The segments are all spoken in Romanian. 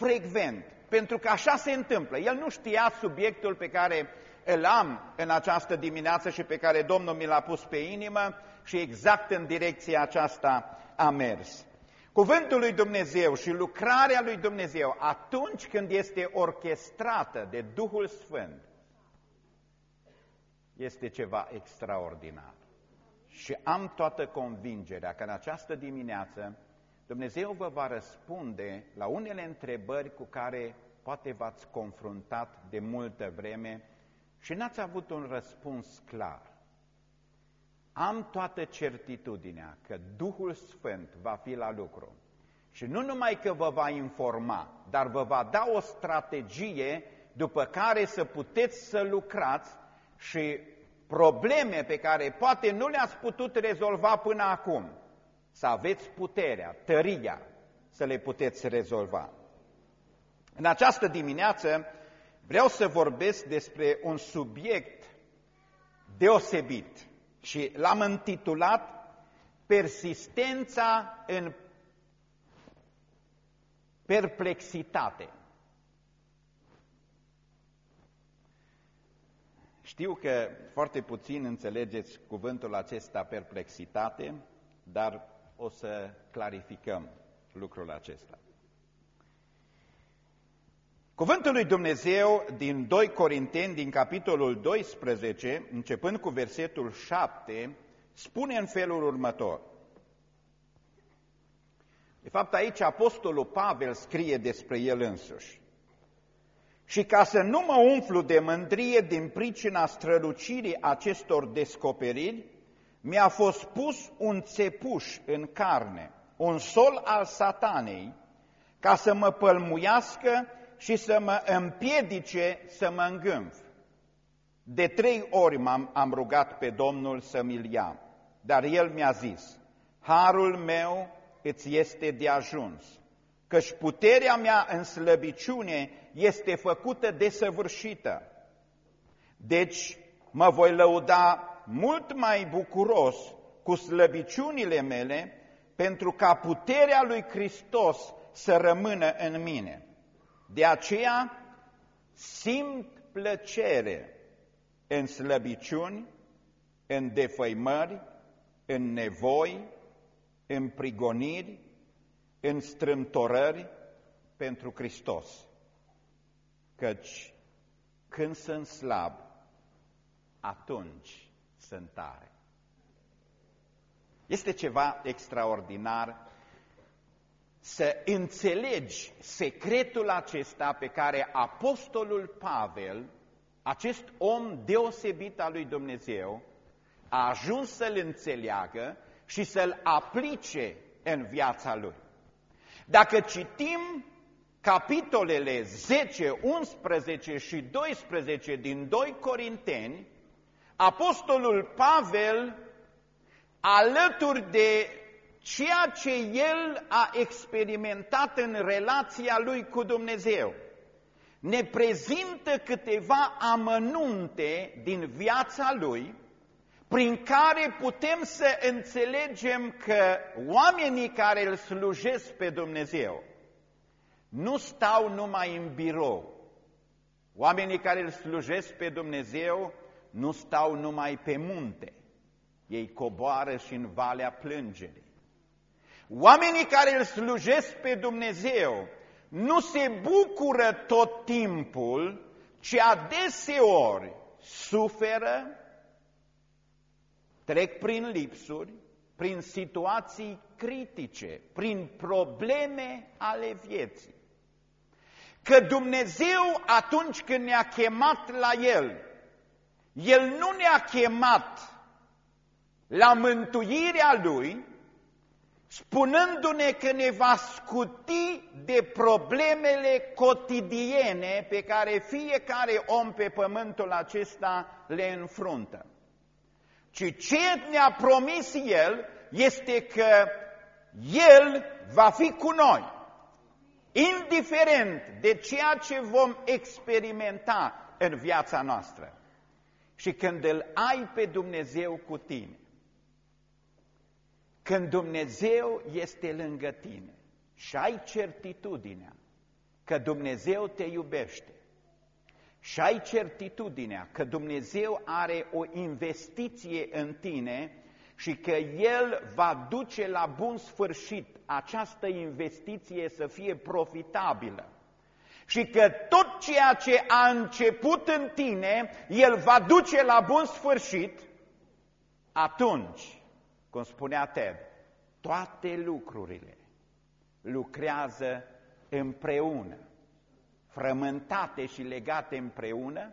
frecvent, pentru că așa se întâmplă. El nu știa subiectul pe care îl am în această dimineață și pe care Domnul mi l-a pus pe inimă și exact în direcția aceasta a mers. Cuvântul lui Dumnezeu și lucrarea lui Dumnezeu atunci când este orchestrată de Duhul Sfânt este ceva extraordinar. Și am toată convingerea că în această dimineață Dumnezeu vă va răspunde la unele întrebări cu care poate v-ați confruntat de multă vreme și n-ați avut un răspuns clar. Am toată certitudinea că Duhul Sfânt va fi la lucru și nu numai că vă va informa, dar vă va da o strategie după care să puteți să lucrați și probleme pe care poate nu le-ați putut rezolva până acum, să aveți puterea, tăria să le puteți rezolva. În această dimineață vreau să vorbesc despre un subiect deosebit și l-am intitulat Persistența în perplexitate. Știu că foarte puțin înțelegeți cuvântul acesta perplexitate, dar o să clarificăm lucrul acesta. Cuvântul lui Dumnezeu din 2 Corinteni, din capitolul 12, începând cu versetul 7, spune în felul următor. De fapt, aici Apostolul Pavel scrie despre el însuși. Și ca să nu mă umflu de mândrie din pricina strălucirii acestor descoperiri, mi-a fost pus un țepuș în carne, un sol al satanei, ca să mă pălmuiască și să mă împiedice să mă îngânf. De trei ori m-am am rugat pe Domnul să mi-l ia, dar el mi-a zis, Harul meu îți este de ajuns, căci puterea mea în slăbiciune este făcută desăvârșită. Deci mă voi lăuda mult mai bucuros cu slăbiciunile mele, pentru ca puterea lui Hristos să rămână în mine. De aceea simt plăcere în slăbiciuni, în defăimări, în nevoi, în prigoniri, în strâmtorări pentru Hristos. Căci când sunt slab, atunci sunt tare. Este ceva extraordinar să înțelegi secretul acesta pe care Apostolul Pavel, acest om deosebit al lui Dumnezeu, a ajuns să-l înțeleagă și să-l aplice în viața lui. Dacă citim capitolele 10, 11 și 12 din 2 Corinteni, Apostolul Pavel, alături de ceea ce el a experimentat în relația lui cu Dumnezeu, ne prezintă câteva amănunte din viața lui, prin care putem să înțelegem că oamenii care îl slujesc pe Dumnezeu nu stau numai în birou. Oamenii care îl slujesc pe Dumnezeu nu stau numai pe munte, ei coboară și în valea plângerii. Oamenii care îl slujesc pe Dumnezeu nu se bucură tot timpul, ci adeseori suferă, trec prin lipsuri, prin situații critice, prin probleme ale vieții. Că Dumnezeu atunci când ne-a chemat la El, El nu ne-a chemat la mântuirea Lui, spunându-ne că ne va scuti de problemele cotidiene pe care fiecare om pe pământul acesta le înfruntă. Ci ce ne-a promis El este că El va fi cu noi, indiferent de ceea ce vom experimenta în viața noastră. Și când îl ai pe Dumnezeu cu tine, când Dumnezeu este lângă tine și ai certitudinea că Dumnezeu te iubește și ai certitudinea că Dumnezeu are o investiție în tine și că El va duce la bun sfârșit această investiție să fie profitabilă și că tot ceea ce a început în tine, El va duce la bun sfârșit, atunci, cum spunea Ted, toate lucrurile lucrează împreună, frământate și legate împreună,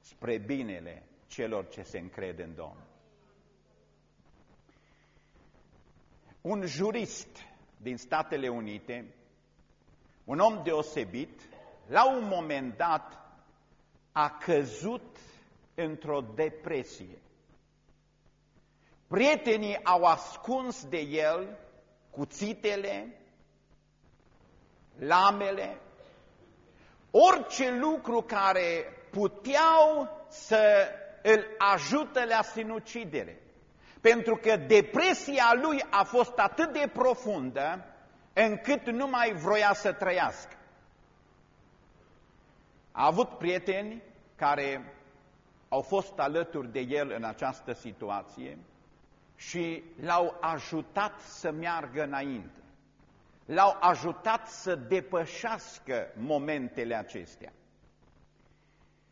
spre binele celor ce se încred în Domnul. Un jurist din Statele Unite, un om deosebit, la un moment dat a căzut într-o depresie. Prietenii au ascuns de el cuțitele, lamele, orice lucru care puteau să îl ajute la sinucidere. Pentru că depresia lui a fost atât de profundă încât nu mai vroia să trăiască. A avut prieteni care au fost alături de el în această situație și l-au ajutat să meargă înainte. L-au ajutat să depășească momentele acestea.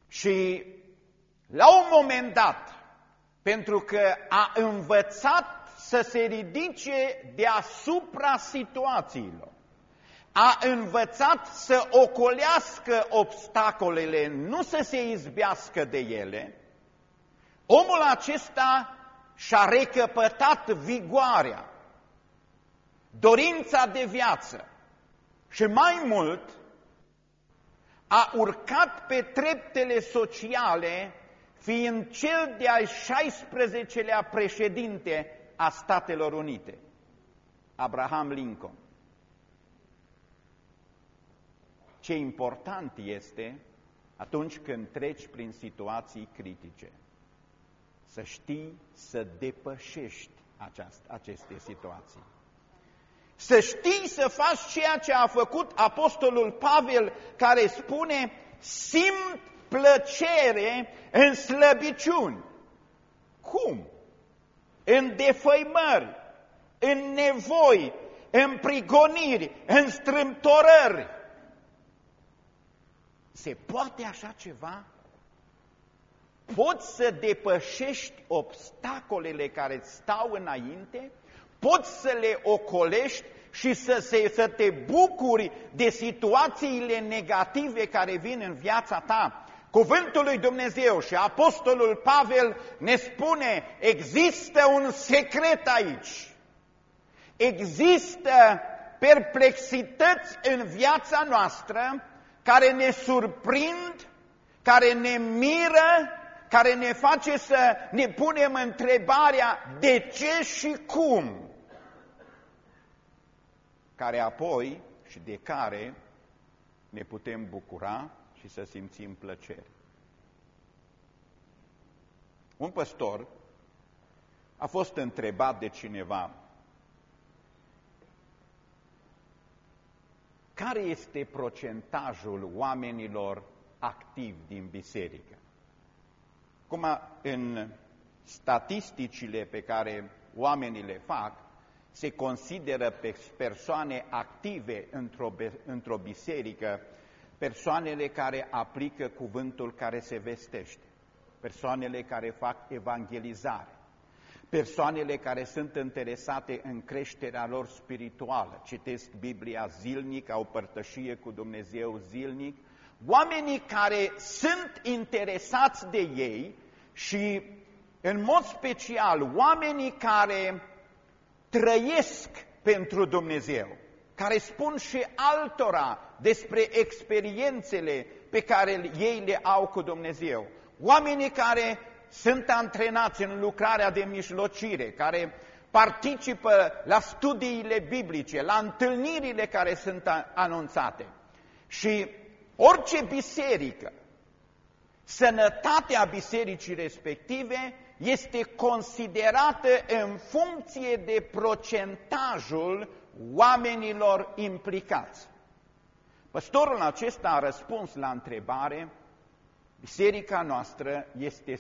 Și la un moment dat, pentru că a învățat să se ridice deasupra situațiilor, a învățat să ocolească obstacolele, nu să se izbească de ele, omul acesta și-a recăpătat vigoarea, dorința de viață și mai mult a urcat pe treptele sociale fiind cel de-al 16-lea președinte a Statelor Unite, Abraham Lincoln. Ce important este atunci când treci prin situații critice să știi să depășești aceast, aceste situații. Să știi să faci ceea ce a făcut Apostolul Pavel, care spune, simt plăcere în slăbiciuni. Cum? În defăimări, în nevoi, în prigoniri, în strâmtorări. Se poate așa ceva? poți să depășești obstacolele care stau înainte, poți să le ocolești și să, se, să te bucuri de situațiile negative care vin în viața ta. Cuvântul lui Dumnezeu și Apostolul Pavel ne spune, există un secret aici. Există perplexități în viața noastră care ne surprind, care ne miră, care ne face să ne punem întrebarea de ce și cum, care apoi și de care ne putem bucura și să simțim plăcere. Un păstor a fost întrebat de cineva care este procentajul oamenilor activi din biserică. Cum în statisticile pe care oamenii le fac, se consideră pe persoane active într-o într, biserică, persoanele care aplică cuvântul care se vestește, persoanele care fac evangelizare, persoanele care sunt interesate în creșterea lor spirituală, citesc Biblia zilnic, au părtășie cu Dumnezeu zilnic, oamenii care sunt interesați de ei și, în mod special, oamenii care trăiesc pentru Dumnezeu, care spun și altora despre experiențele pe care ei le au cu Dumnezeu, oamenii care sunt antrenați în lucrarea de mijlocire, care participă la studiile biblice, la întâlnirile care sunt anunțate. Și Orice biserică, sănătatea bisericii respective este considerată în funcție de procentajul oamenilor implicați. Păstorul acesta a răspuns la întrebare, biserica noastră este 100%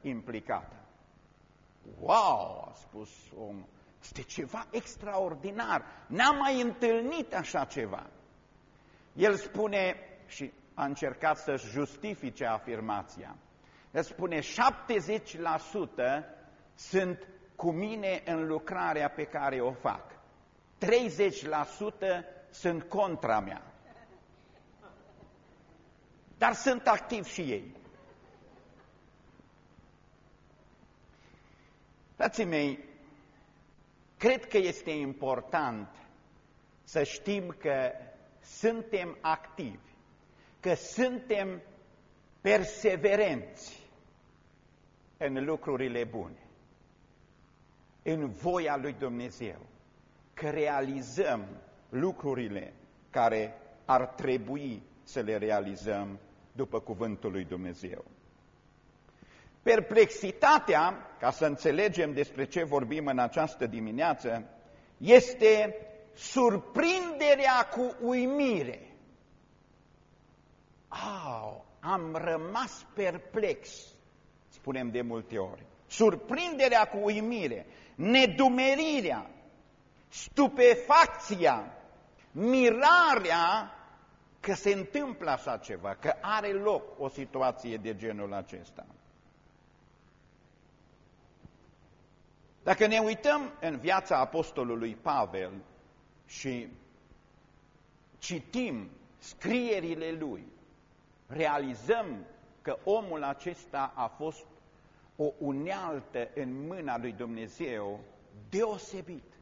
implicată. Wow, a spus omul, este ceva extraordinar, n-am mai întâlnit așa ceva. El spune, și a încercat să-și justifice afirmația, el spune 70% sunt cu mine în lucrarea pe care o fac. 30% sunt contra mea. Dar sunt activi și ei. Frații mei, cred că este important să știm că suntem activi, că suntem perseverenți în lucrurile bune, în voia lui Dumnezeu, că realizăm lucrurile care ar trebui să le realizăm după cuvântul lui Dumnezeu. Perplexitatea, ca să înțelegem despre ce vorbim în această dimineață, este surprinderea cu uimire. Au, am rămas perplex, spunem de multe ori. Surprinderea cu uimire, nedumerirea, stupefacția, mirarea că se întâmplă așa ceva, că are loc o situație de genul acesta. Dacă ne uităm în viața apostolului Pavel și citim scrierile lui, realizăm că omul acesta a fost o unealtă în mâna lui Dumnezeu deosebit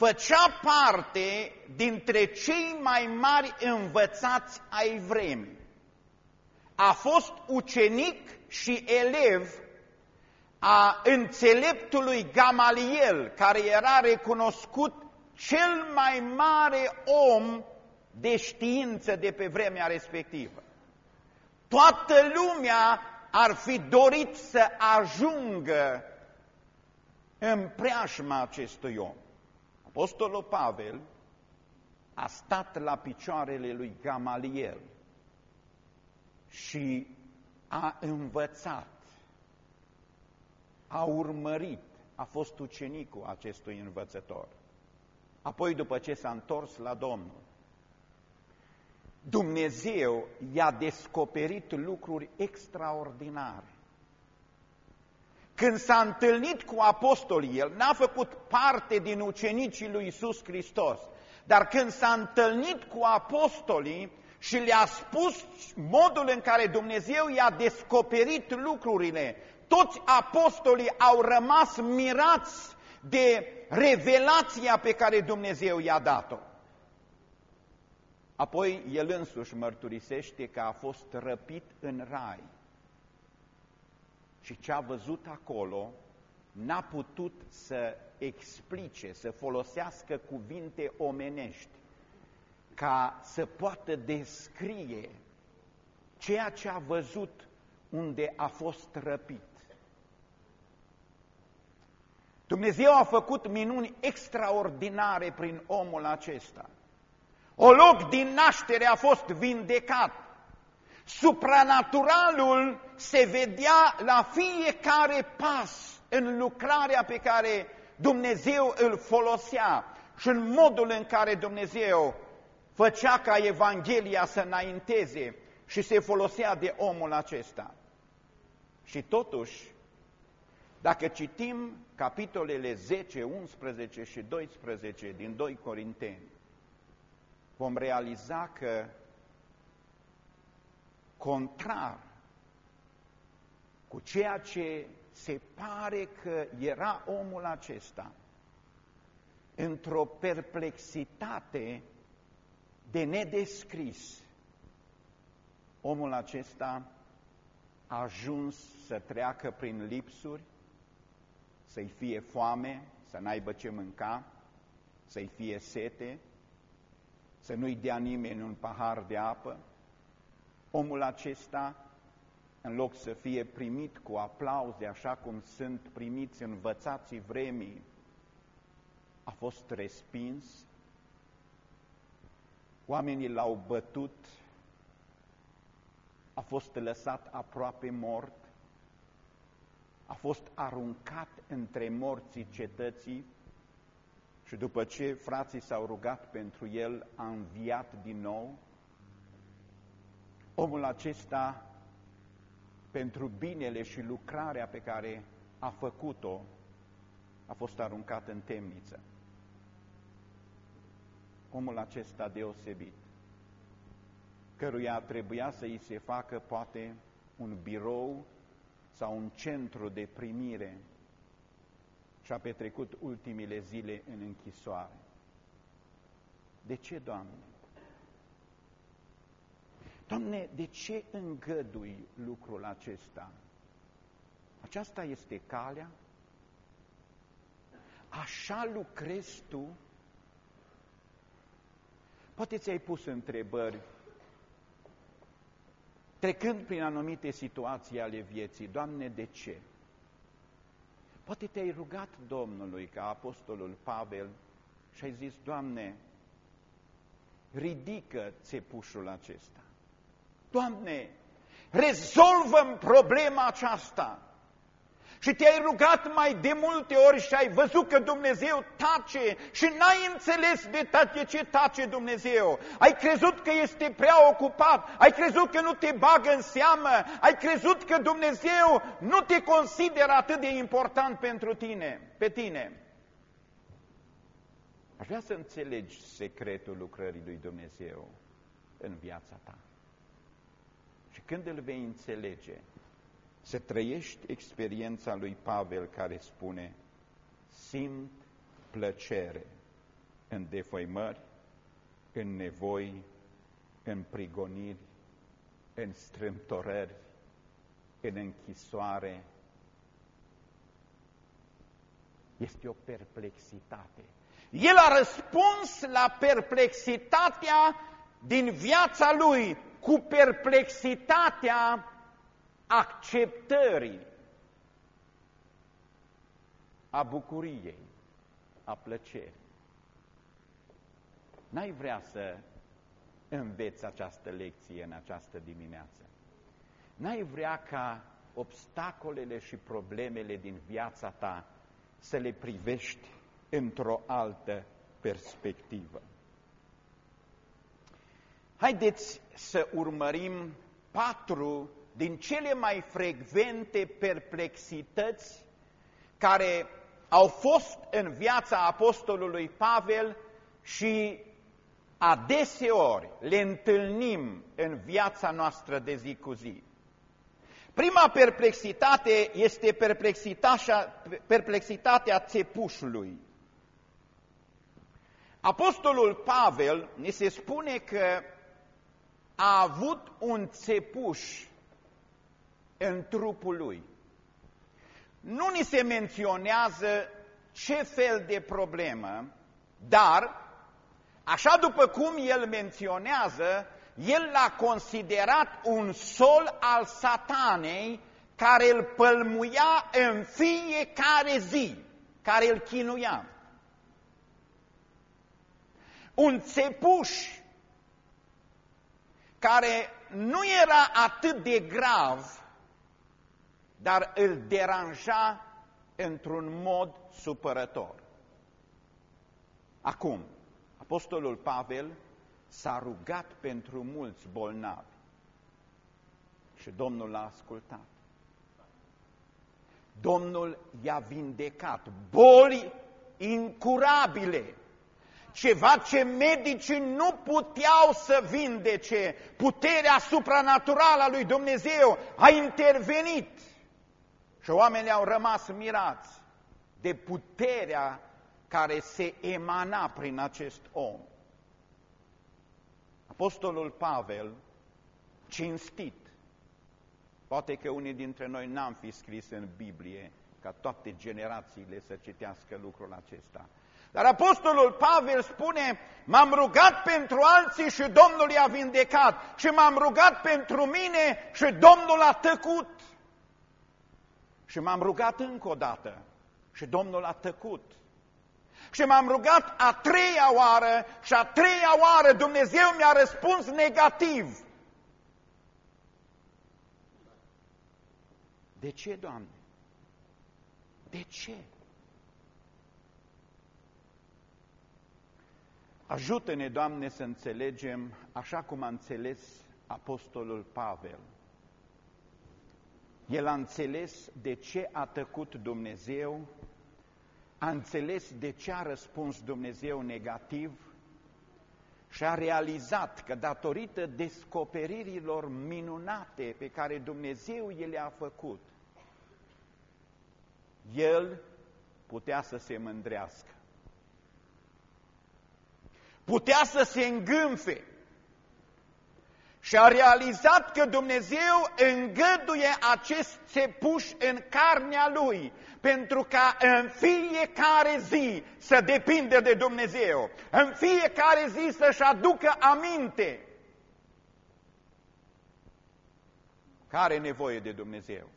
făcea parte dintre cei mai mari învățați ai vremii. A fost ucenic și elev a înțeleptului Gamaliel, care era recunoscut cel mai mare om de știință de pe vremea respectivă. Toată lumea ar fi dorit să ajungă în preajma acestui om. Apostolul Pavel a stat la picioarele lui Gamaliel și a învățat, a urmărit, a fost ucenicul acestui învățător. Apoi, după ce s-a întors la Domnul, Dumnezeu i-a descoperit lucruri extraordinare. Când s-a întâlnit cu apostolii, el n-a făcut parte din ucenicii lui Isus Hristos, dar când s-a întâlnit cu apostolii și le-a spus modul în care Dumnezeu i-a descoperit lucrurile, toți apostolii au rămas mirați de revelația pe care Dumnezeu i-a dat-o. Apoi el însuși mărturisește că a fost răpit în rai și ce a văzut acolo n-a putut să explice, să folosească cuvinte omenești ca să poată descrie ceea ce a văzut unde a fost răpit. Dumnezeu a făcut minuni extraordinare prin omul acesta. O loc din naștere a fost vindecat, Supranaturalul se vedea la fiecare pas în lucrarea pe care Dumnezeu îl folosea și în modul în care Dumnezeu făcea ca Evanghelia să înainteze și se folosea de omul acesta. Și totuși, dacă citim capitolele 10, 11 și 12 din 2 Corinteni, vom realiza că contrar cu ceea ce se pare că era omul acesta, într-o perplexitate de nedescris, omul acesta a ajuns să treacă prin lipsuri, să-i fie foame, să n-aibă ce mânca, să-i fie sete, să nu-i dea nimeni un pahar de apă, omul acesta, în loc să fie primit cu aplauze, așa cum sunt primiți învățații vremii, a fost respins, Oamenii l-au bătut, a fost lăsat aproape mort, a fost aruncat între morții cetății și după ce frații s-au rugat pentru el, a înviat din nou. Omul acesta, pentru binele și lucrarea pe care a făcut-o, a fost aruncat în temniță. Omul acesta deosebit, căruia trebuia să îi se facă poate un birou sau un centru de primire și a petrecut ultimile zile în închisoare. De ce, Doamne? Doamne, de ce îngădui lucrul acesta? Aceasta este calea? Așa lucrezi Tu? Poate ți-ai pus întrebări trecând prin anumite situații ale vieții. Doamne, de ce? Poate te-ai rugat Domnului ca apostolul Pavel și ai zis, Doamne, ridică țepușul acesta. Doamne, rezolvăm problema aceasta. Și te-ai rugat mai de multe ori și ai văzut că Dumnezeu tace și n-ai înțeles de, de ce tace Dumnezeu. Ai crezut că este prea ocupat, ai crezut că nu te bagă în seamă, ai crezut că Dumnezeu nu te consideră atât de important pentru tine, pe tine. Aș vrea să înțelegi secretul lucrării lui Dumnezeu în viața ta. Și când îl vei înțelege, să trăiești experiența lui Pavel care spune simt plăcere în defăimări, în nevoi, în prigoniri, în strâmtorări, în închisoare. Este o perplexitate. El a răspuns la perplexitatea din viața lui cu perplexitatea acceptării, a bucuriei, a plăcerii. N-ai vrea să înveți această lecție în această dimineață. N-ai vrea ca obstacolele și problemele din viața ta să le privești într-o altă perspectivă. Haideți să urmărim patru din cele mai frecvente perplexități care au fost în viața apostolului Pavel și adeseori le întâlnim în viața noastră de zi cu zi. Prima perplexitate este perplexitatea, perplexitatea țepușului. Apostolul Pavel ne se spune că a avut un țepuș în trupul lui. Nu ni se menționează ce fel de problemă, dar, așa după cum el menționează, el l-a considerat un sol al satanei care îl pălmuia în fiecare zi, care îl chinuia. Un țepuș care nu era atât de grav dar îl deranja într-un mod supărător. Acum, Apostolul Pavel s-a rugat pentru mulți bolnavi și Domnul l-a ascultat. Domnul i-a vindecat boli incurabile, ceva ce medicii nu puteau să vindece. Puterea supranaturală a lui Dumnezeu a intervenit și oamenii au rămas mirați de puterea care se emana prin acest om. Apostolul Pavel, cinstit, poate că unii dintre noi n-am fi scris în Biblie ca toate generațiile să citească lucrul acesta. Dar Apostolul Pavel spune, m-am rugat pentru alții și Domnul i-a vindecat și m-am rugat pentru mine și Domnul a tăcut. Și m-am rugat încă o dată și Domnul a tăcut. Și m-am rugat a treia oară și a treia oară Dumnezeu mi-a răspuns negativ. De ce, Doamne? De ce? Ajută-ne, Doamne, să înțelegem așa cum a înțeles Apostolul Pavel. El a înțeles de ce a tăcut Dumnezeu, a înțeles de ce a răspuns Dumnezeu negativ și a realizat că datorită descoperirilor minunate pe care Dumnezeu i le-a făcut, el putea să se mândrească. Putea să se îngânfe și a realizat că Dumnezeu îngăduie acest țepuș în carnea lui, pentru ca în fiecare zi să depinde de Dumnezeu, în fiecare zi să-și aducă aminte care are nevoie de Dumnezeu.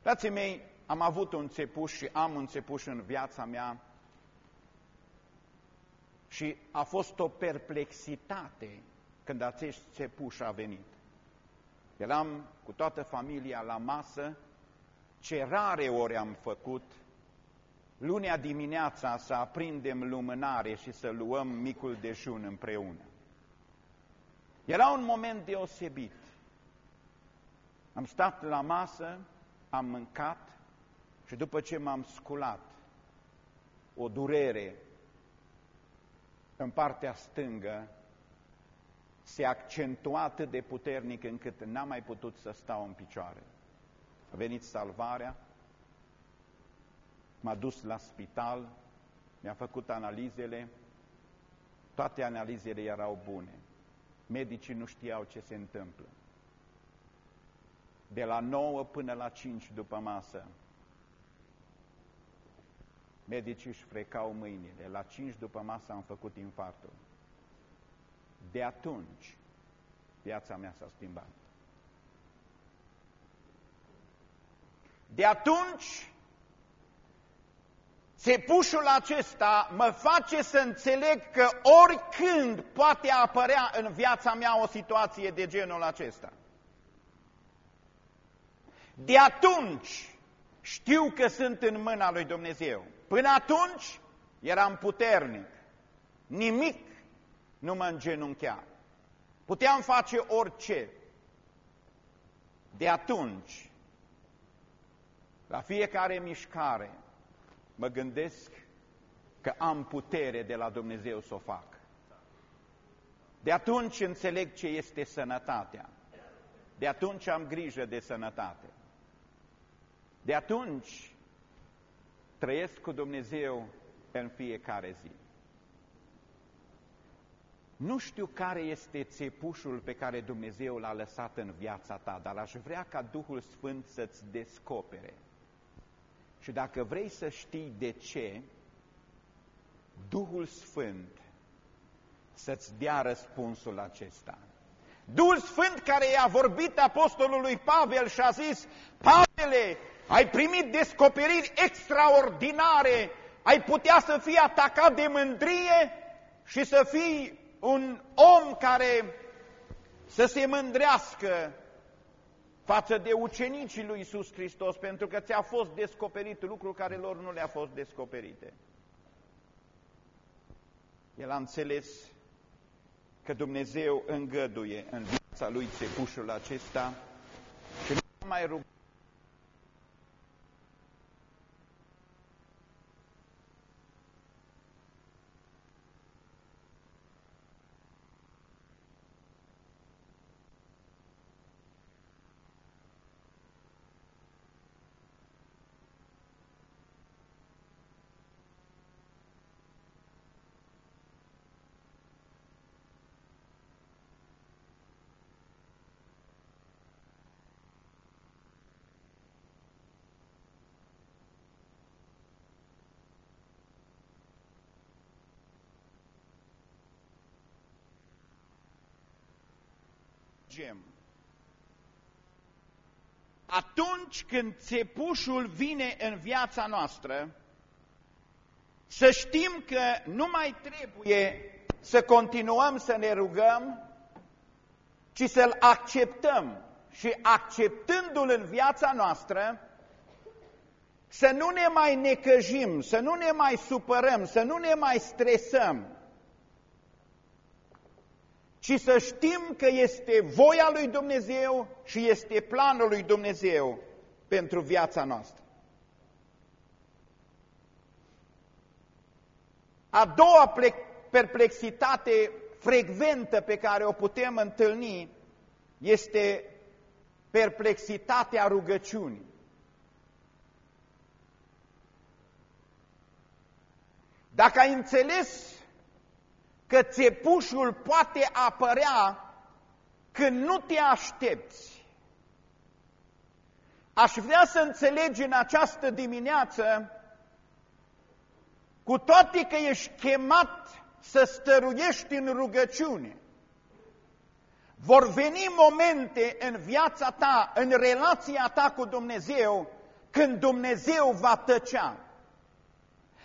Frații mei, am avut un țepuș și am un țepuș în viața mea și a fost o perplexitate când acest țepuș a venit. Eram cu toată familia la masă, ce rare ori am făcut, lunea dimineața să aprindem lumânare și să luăm micul dejun împreună. Era un moment deosebit. Am stat la masă, am mâncat și după ce m-am sculat, o durere în partea stângă se accentua atât de puternic încât n-am mai putut să stau în picioare. A venit salvarea, m-a dus la spital, mi-a făcut analizele, toate analizele erau bune. Medicii nu știau ce se întâmplă. De la 9 până la 5 după masă, medicii își frecau mâinile. La 5 după masă am făcut infartul. De atunci, viața mea s-a schimbat. De atunci, țepușul acesta mă face să înțeleg că oricând poate apărea în viața mea o situație de genul acesta. De atunci știu că sunt în mâna lui Dumnezeu. Până atunci eram puternic. Nimic nu mă îngenunchea. Puteam face orice. De atunci, la fiecare mișcare, mă gândesc că am putere de la Dumnezeu să o fac. De atunci înțeleg ce este sănătatea. De atunci am grijă de sănătate. De atunci trăiesc cu Dumnezeu în fiecare zi. Nu știu care este țepușul pe care Dumnezeu l-a lăsat în viața ta, dar aș vrea ca Duhul Sfânt să-ți descopere. Și dacă vrei să știi de ce, Duhul Sfânt să-ți dea răspunsul acesta. Duhul Sfânt care i-a vorbit apostolului Pavel și a zis, Pavele, ai primit descoperiri extraordinare, ai putea să fii atacat de mândrie și să fii un om care să se mândrească față de ucenicii lui Iisus Hristos, pentru că ți-a fost descoperit lucruri care lor nu le-a fost descoperite. El a înțeles că Dumnezeu îngăduie în viața lui țepușul acesta și nu mai rugat mergem. Atunci când țepușul vine în viața noastră, Să știm că nu mai trebuie să continuăm să ne rugăm, ci să-L acceptăm și acceptându-L în viața noastră, să nu ne mai necăjim, să nu ne mai supărăm, să nu ne mai stresăm, ci să știm că este voia lui Dumnezeu și este planul lui Dumnezeu pentru viața noastră. A doua perplexitate frecventă pe care o putem întâlni este perplexitatea rugăciunii. Dacă ai înțeles că țepușul poate apărea când nu te aștepți, aș vrea să înțelegi în această dimineață, cu toate că ești chemat să stăruiești în rugăciune, vor veni momente în viața ta, în relația ta cu Dumnezeu, când Dumnezeu va tăcea.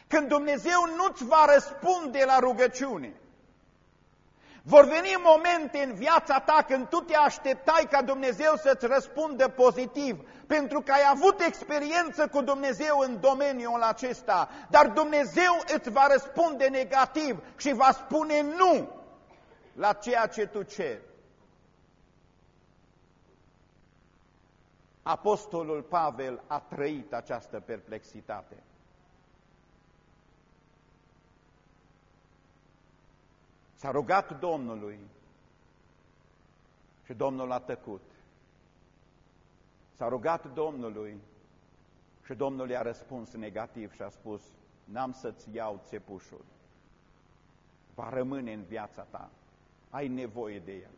Când Dumnezeu nu-ți va răspunde la rugăciune. Vor veni momente în viața ta când tu te așteptai ca Dumnezeu să-ți răspundă pozitiv, pentru că ai avut experiență cu Dumnezeu în domeniul acesta, dar Dumnezeu îți va răspunde negativ și va spune nu la ceea ce tu ceri. Apostolul Pavel a trăit această perplexitate. S-a rugat Domnului și Domnul a tăcut. S-a rugat Domnului și Domnul i-a răspuns negativ și a spus, n-am să-ți iau țepușul, va rămâne în viața ta, ai nevoie de el.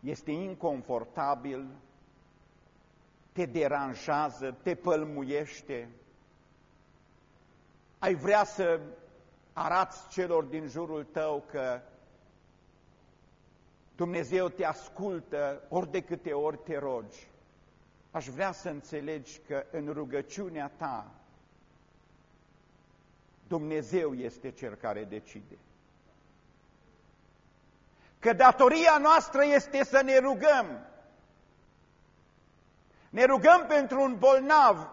Este inconfortabil, te deranjează, te pălmuiește, ai vrea să arați celor din jurul tău că Dumnezeu te ascultă ori de câte ori te rogi. Aș vrea să înțelegi că în rugăciunea ta Dumnezeu este Cel care decide. Că datoria noastră este să ne rugăm. Ne rugăm pentru un bolnav,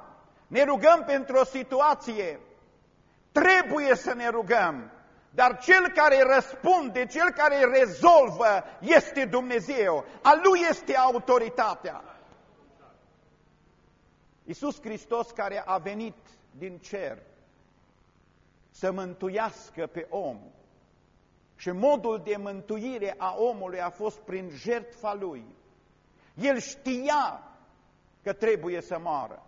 ne rugăm pentru o situație, Trebuie să ne rugăm, dar cel care răspunde, cel care rezolvă este Dumnezeu. A Lui este autoritatea. Iisus Hristos care a venit din cer să mântuiască pe om și modul de mântuire a omului a fost prin jertfa Lui. El știa că trebuie să moară.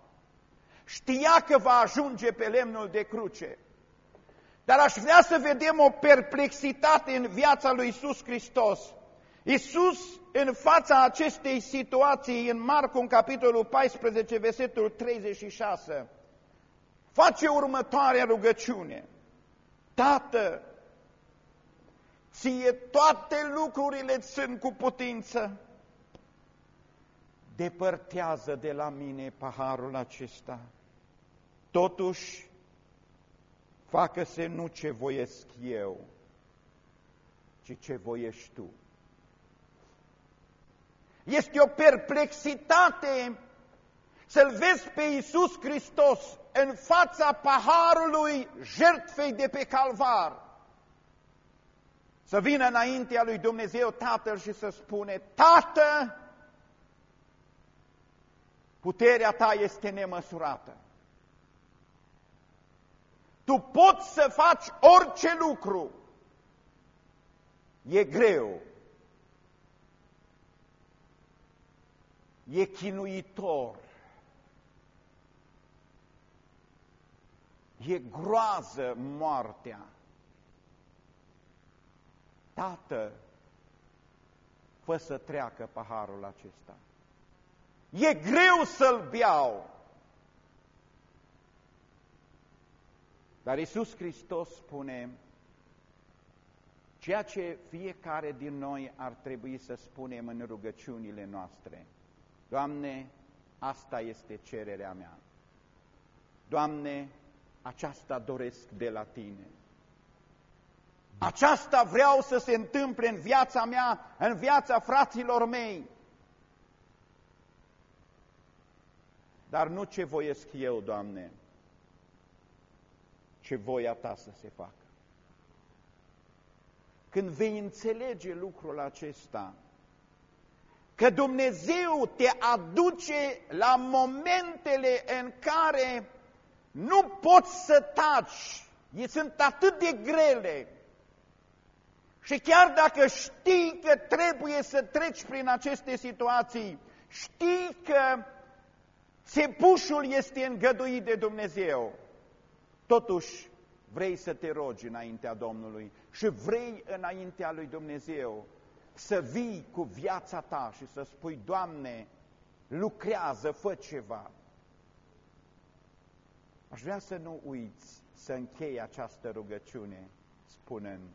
Știa că va ajunge pe lemnul de cruce. Dar aș vrea să vedem o perplexitate în viața lui Isus Hristos. Isus, în fața acestei situații, în Marcu, în capitolul 14, versetul 36, face următoarea rugăciune. Tată, ție toate lucrurile sunt cu putință. Depărtează de la mine paharul acesta. Totuși, facă-se nu ce voiesc eu, ci ce voiești tu. Este o perplexitate să-L vezi pe Iisus Hristos în fața paharului jertfei de pe calvar. Să vină înaintea lui Dumnezeu Tatăl și să spune, Tată, puterea ta este nemăsurată. Tu poți să faci orice lucru. E greu. E chinuitor. E groază moartea. Tată, fă să treacă paharul acesta. E greu să-l beau. Dar Isus Hristos spune, ceea ce fiecare din noi ar trebui să spunem în rugăciunile noastre, Doamne, asta este cererea mea. Doamne, aceasta doresc de la tine. Aceasta vreau să se întâmple în viața mea, în viața fraților mei. Dar nu ce voiesc eu, Doamne, ce voia Ta să se facă. Când vei înțelege lucrul acesta, că Dumnezeu te aduce la momentele în care nu poți să taci, sunt atât de grele, și chiar dacă știi că trebuie să treci prin aceste situații, știi că țepușul este îngăduit de Dumnezeu, totuși vrei să te rogi înaintea Domnului și vrei înaintea lui Dumnezeu să vii cu viața ta și să spui, Doamne, lucrează, fă ceva. Aș vrea să nu uiți să închei această rugăciune spunând,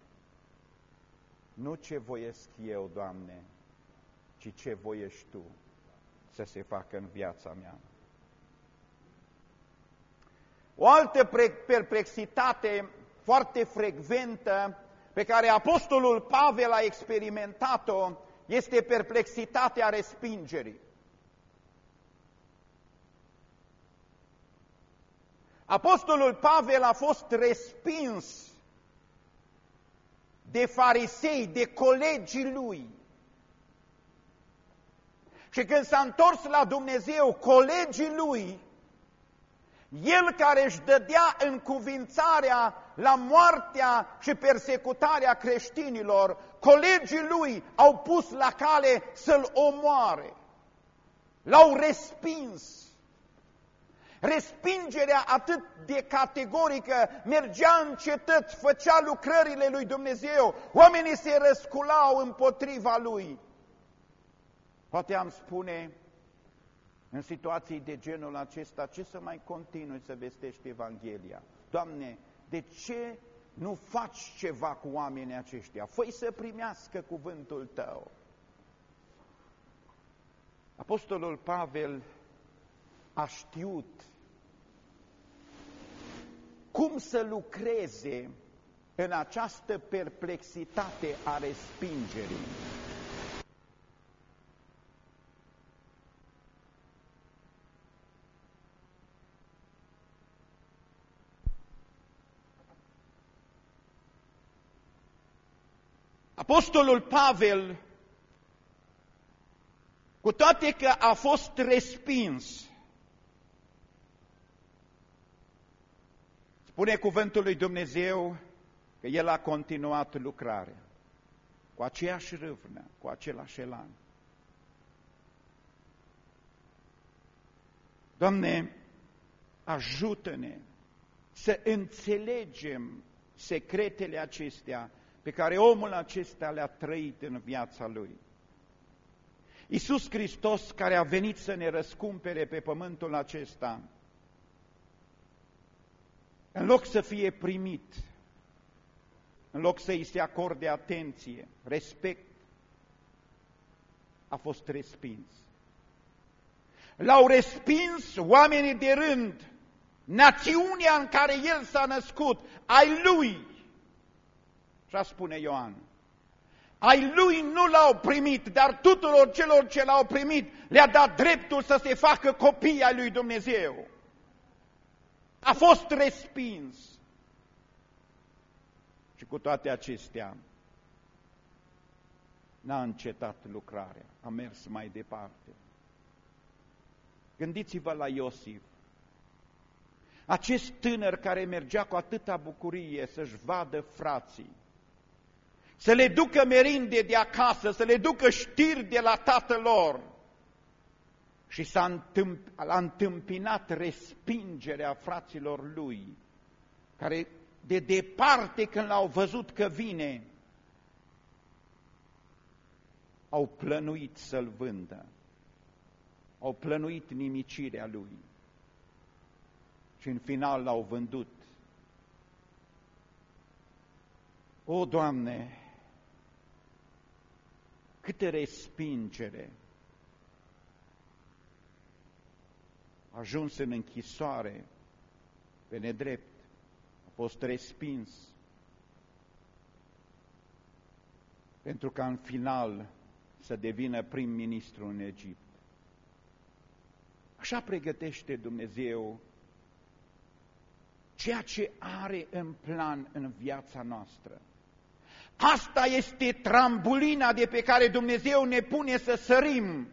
nu ce voiesc eu, Doamne, ci ce voiești Tu să se facă în viața mea. O altă perplexitate foarte frecventă pe care Apostolul Pavel a experimentat-o este perplexitatea respingerii. Apostolul Pavel a fost respins de farisei, de colegii lui. Și când s-a întors la Dumnezeu, colegii lui, el care își dădea în cuvințarea la moartea și persecutarea creștinilor, colegii lui au pus la cale să-l omoare. L-au respins. Respingerea atât de categorică mergea în cetăți, făcea lucrările lui Dumnezeu, oamenii se răsculau împotriva lui. Poate am spune, în situații de genul acesta, ce să mai continui să vestești Evanghelia? Doamne, de ce nu faci ceva cu oamenii aceștia? Făi să primească cuvântul Tău. Apostolul Pavel a știut cum să lucreze în această perplexitate a respingerii. Apostolul Pavel, cu toate că a fost respins, spune cuvântul lui Dumnezeu că el a continuat lucrarea cu aceeași râvnă, cu același elan. Doamne, ajută-ne să înțelegem secretele acestea pe care omul acesta le-a trăit în viața lui. Iisus Hristos, care a venit să ne răscumpere pe pământul acesta, în loc să fie primit, în loc să îi se acorde atenție, respect, a fost respins. L-au respins oamenii de rând, națiunea în care el s-a născut, ai lui, așa spune Ioan. Ai lui nu l-au primit, dar tuturor celor ce l-au primit le-a dat dreptul să se facă copii ai lui Dumnezeu. A fost respins. Și cu toate acestea, n-a încetat lucrarea, a mers mai departe. Gândiți-vă la Iosif. Acest tânăr care mergea cu atâta bucurie să-și vadă frații, să le ducă merinde de acasă, să le ducă știri de la tatăl lor. Și s-a întâmp, a întâmpinat respingerea fraților lui, care de departe când l-au văzut că vine, au plănuit să-l vândă, au plănuit nimicirea lui și în final l-au vândut. O, Doamne, câtă respingere! Ajuns în închisoare pe nedrept. fost respins, pentru ca în final să devină prim-ministru în Egipt. Așa pregătește Dumnezeu ceea ce are în plan în viața noastră. Asta este trambulina de pe care Dumnezeu ne pune să sărim,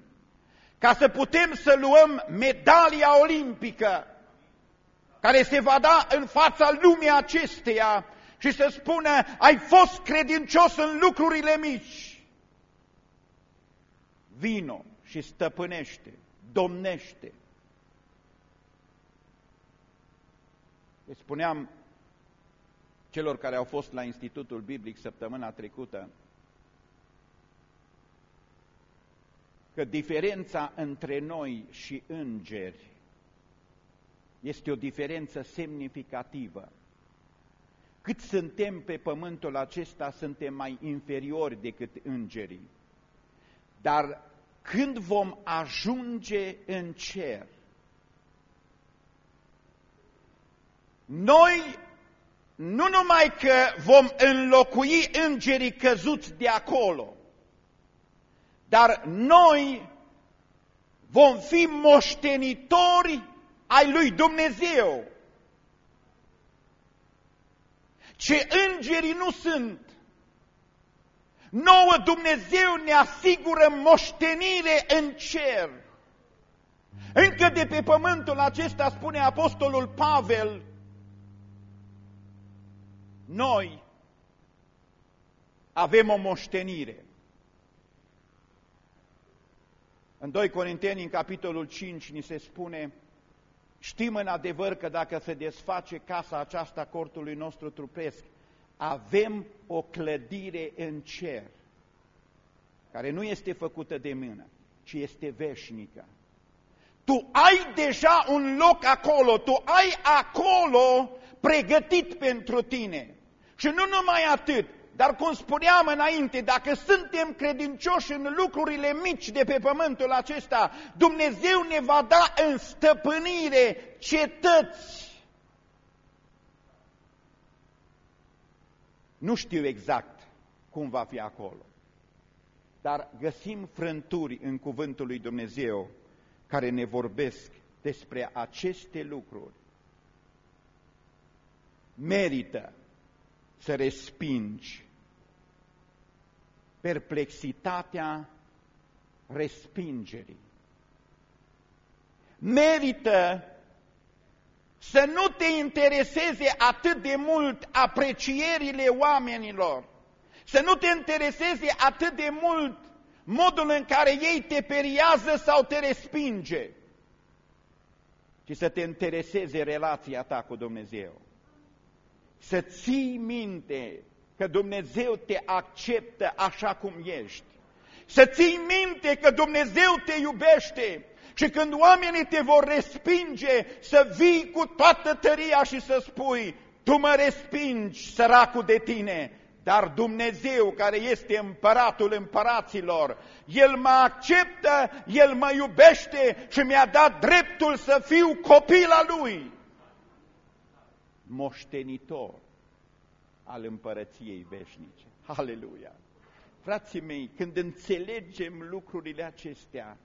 ca să putem să luăm medalia olimpică, care se va da în fața lumii acesteia și să spună, ai fost credincios în lucrurile mici. Vino și stăpânește, domnește. Îți spuneam celor care au fost la Institutul Biblic săptămâna trecută că diferența între noi și îngeri este o diferență semnificativă. Cât suntem pe pământul acesta, suntem mai inferiori decât îngerii. Dar când vom ajunge în cer, noi nu numai că vom înlocui îngerii căzuți de acolo, dar noi vom fi moștenitori ai lui Dumnezeu. Ce îngerii nu sunt. Nouă Dumnezeu ne asigură moștenire în cer. Încă de pe pământul acesta, spune Apostolul Pavel, noi avem o moștenire. În 2 Corinteni, în capitolul 5, ni se spune, știm în adevăr că dacă se desface casa aceasta cortului nostru trupesc, avem o clădire în cer, care nu este făcută de mână, ci este veșnică. Tu ai deja un loc acolo, tu ai acolo pregătit pentru tine. Și nu numai atât, dar cum spuneam înainte, dacă suntem credincioși în lucrurile mici de pe pământul acesta, Dumnezeu ne va da în stăpânire cetăți. Nu știu exact cum va fi acolo, dar găsim frânturi în cuvântul lui Dumnezeu care ne vorbesc despre aceste lucruri. Merită să respingi. Perplexitatea respingerii. Merită să nu te intereseze atât de mult aprecierile oamenilor, să nu te intereseze atât de mult modul în care ei te periază sau te respinge, ci să te intereseze relația ta cu Dumnezeu să ții minte că Dumnezeu te acceptă așa cum ești. Să ții minte că Dumnezeu te iubește și când oamenii te vor respinge, să vii cu toată tăria și să spui, tu mă respingi, săracul de tine, dar Dumnezeu care este împăratul împăraților, El mă acceptă, El mă iubește și mi-a dat dreptul să fiu copil al Lui moștenitor al împărăției veșnice. Aleluia! Frații mei, când înțelegem lucrurile acestea,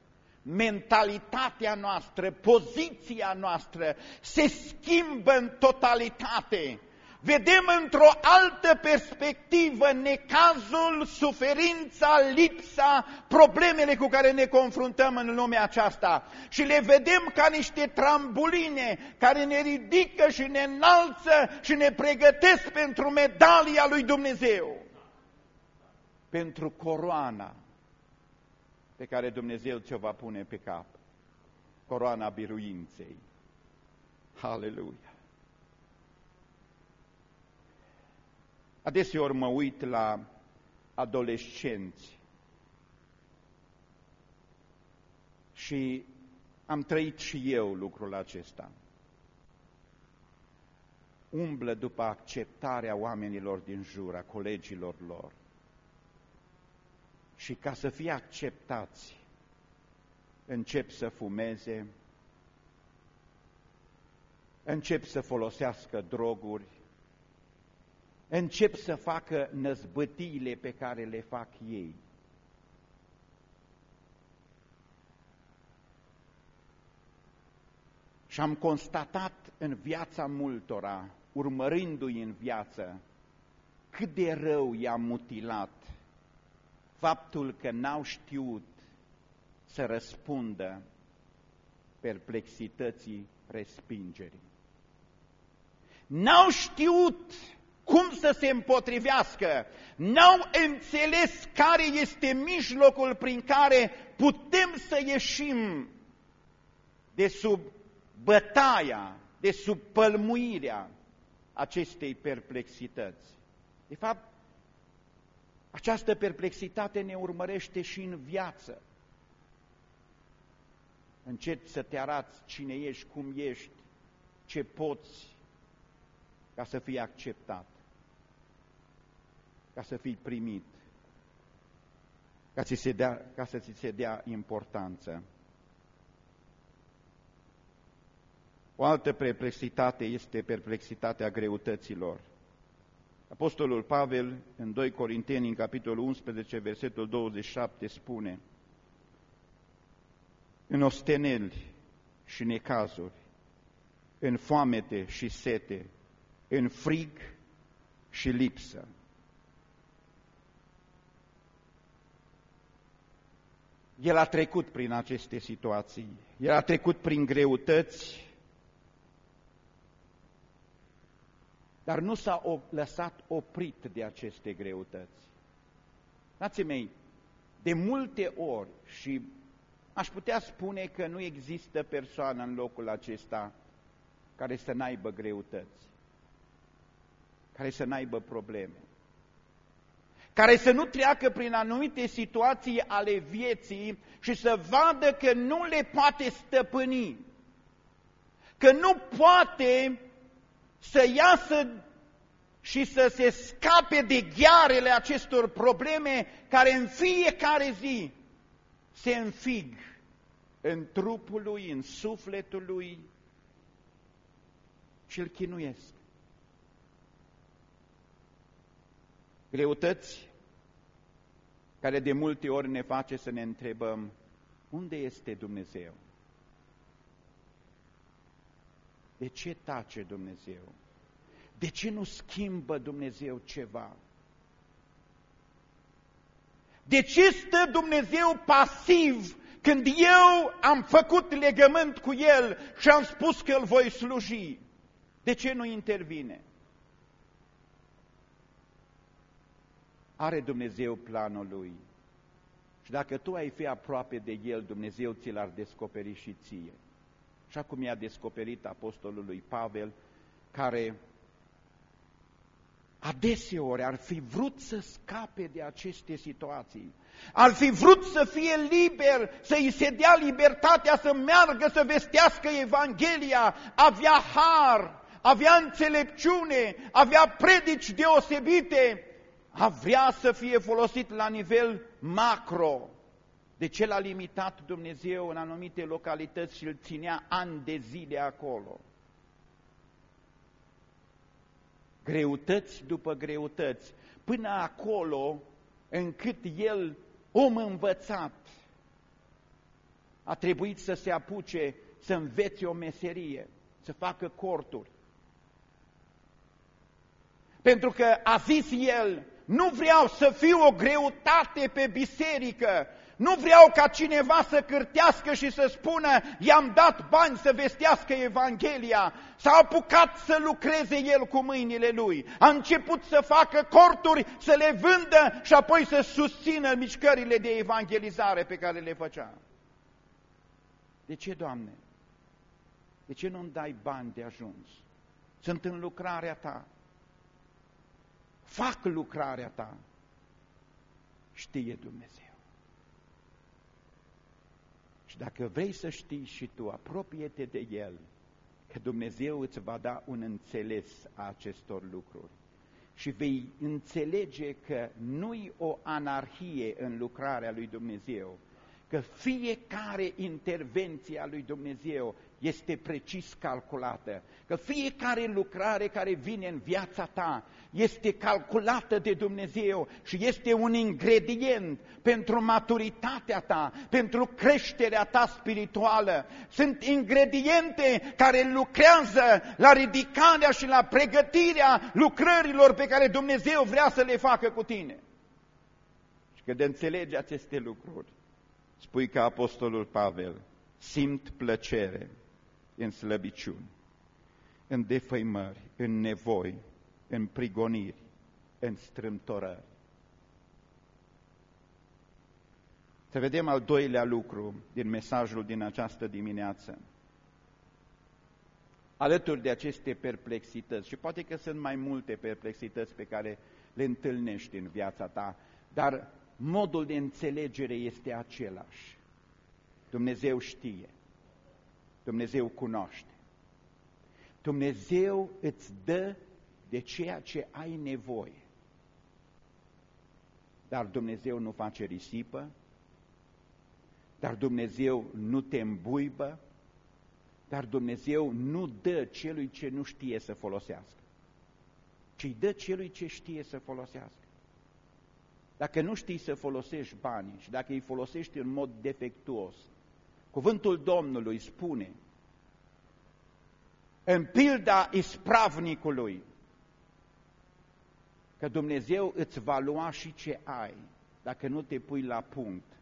mentalitatea noastră, poziția noastră se schimbă în totalitate vedem într-o altă perspectivă necazul, suferința, lipsa, problemele cu care ne confruntăm în lumea aceasta și le vedem ca niște trambuline care ne ridică și ne înalță și ne pregătesc pentru medalia lui Dumnezeu, pentru coroana pe care Dumnezeu ți-o va pune pe cap, coroana biruinței. Hallelujah! Adeseori mă uit la adolescenți și am trăit și eu lucrul acesta. Umblă după acceptarea oamenilor din jur, a colegilor lor. Și ca să fie acceptați, încep să fumeze, încep să folosească droguri, încep să facă năzbătiile pe care le fac ei. Și am constatat în viața multora, urmărindu-i în viață, cât de rău i-a mutilat faptul că n-au știut să răspundă perplexității respingerii. N-au știut cum să se împotrivească, n-au înțeles care este mijlocul prin care putem să ieșim de sub bătaia, de sub pălmuirea acestei perplexități. De fapt, această perplexitate ne urmărește și în viață. Încerci să te arați cine ești, cum ești, ce poți, ca să fii acceptat, ca să fii primit, ca, ți se dea, ca să ți se dea importanță. O altă perplexitate este perplexitatea greutăților. Apostolul Pavel, în 2 Corinteni, în capitolul 11, versetul 27, spune În osteneli și necazuri, în foamete și sete, în frig și lipsă. El a trecut prin aceste situații, el a trecut prin greutăți, dar nu s-a lăsat oprit de aceste greutăți. Frații mei, de multe ori și aș putea spune că nu există persoană în locul acesta care să n-aibă greutăți, care să n-aibă probleme, care să nu treacă prin anumite situații ale vieții și să vadă că nu le poate stăpâni, că nu poate să iasă și să se scape de ghearele acestor probleme care în fiecare zi se înfig în trupul lui, în sufletul lui și îl chinuiesc. Greutăți care de multe ori ne face să ne întrebăm unde este Dumnezeu? De ce tace Dumnezeu? De ce nu schimbă Dumnezeu ceva? De ce stă Dumnezeu pasiv când eu am făcut legământ cu El și am spus că îl voi sluji? De ce nu intervine? Are Dumnezeu planul Lui. Și dacă tu ai fi aproape de El, Dumnezeu ți l-ar descoperi și ție. Așa cum i-a descoperit apostolului Pavel, care adeseori ar fi vrut să scape de aceste situații. Ar fi vrut să fie liber, să îi se dea libertatea să meargă să vestească Evanghelia, avea har, avea înțelepciune, avea predici deosebite, a vrea să fie folosit la nivel macro. De ce l-a limitat Dumnezeu în anumite localități și îl ținea ani de zile acolo? Greutăți după greutăți, până acolo încât el, om învățat, a trebuit să se apuce să învețe o meserie, să facă corturi. Pentru că a zis el, nu vreau să fiu o greutate pe biserică, nu vreau ca cineva să cârtească și să spună i-am dat bani să vestească Evanghelia. S-a apucat să lucreze el cu mâinile lui. A început să facă corturi, să le vândă și apoi să susțină mișcările de evangelizare pe care le făcea. De ce, Doamne? De ce nu-mi dai bani de ajuns? Sunt în lucrarea Ta. Fac lucrarea Ta. Știe Dumnezeu. Și dacă vrei să știi și tu, apropie-te de El, că Dumnezeu îți va da un înțeles a acestor lucruri. Și vei înțelege că nu-i o anarhie în lucrarea lui Dumnezeu, că fiecare intervenție a lui Dumnezeu este precis calculată, că fiecare lucrare care vine în viața ta este calculată de Dumnezeu și este un ingredient pentru maturitatea ta, pentru creșterea ta spirituală. Sunt ingrediente care lucrează la ridicarea și la pregătirea lucrărilor pe care Dumnezeu vrea să le facă cu tine. Și când înțelegi aceste lucruri, spui ca Apostolul Pavel, simt plăcere în slăbiciuni, în defăimări, în nevoi, în prigoniri, în strâmtorări. Să vedem al doilea lucru din mesajul din această dimineață. Alături de aceste perplexități, și poate că sunt mai multe perplexități pe care le întâlnești în viața ta, dar modul de înțelegere este același. Dumnezeu știe, Dumnezeu cunoaște. Dumnezeu îți dă de ceea ce ai nevoie. Dar Dumnezeu nu face risipă, dar Dumnezeu nu te îmbuibă, dar Dumnezeu nu dă celui ce nu știe să folosească, ci dă celui ce știe să folosească. Dacă nu știi să folosești banii și dacă îi folosești în mod defectuos, cuvântul Domnului spune în pilda ispravnicului că Dumnezeu îți va lua și ce ai dacă nu te pui la punct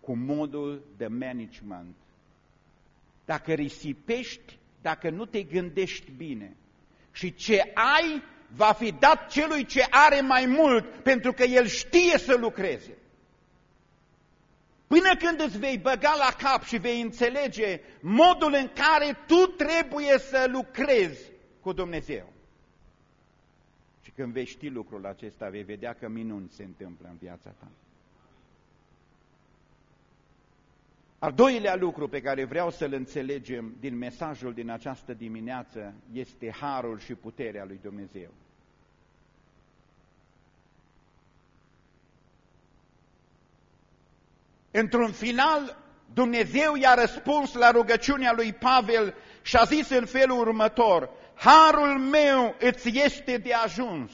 cu modul de management. Dacă risipești, dacă nu te gândești bine și ce ai va fi dat celui ce are mai mult, pentru că el știe să lucreze. Până când îți vei băga la cap și vei înțelege modul în care tu trebuie să lucrezi cu Dumnezeu. Și când vei ști lucrul acesta, vei vedea că minuni se întâmplă în viața ta. Al doilea lucru pe care vreau să-l înțelegem din mesajul din această dimineață este harul și puterea lui Dumnezeu. Într-un final, Dumnezeu i-a răspuns la rugăciunea lui Pavel și a zis în felul următor, Harul meu îți este de ajuns,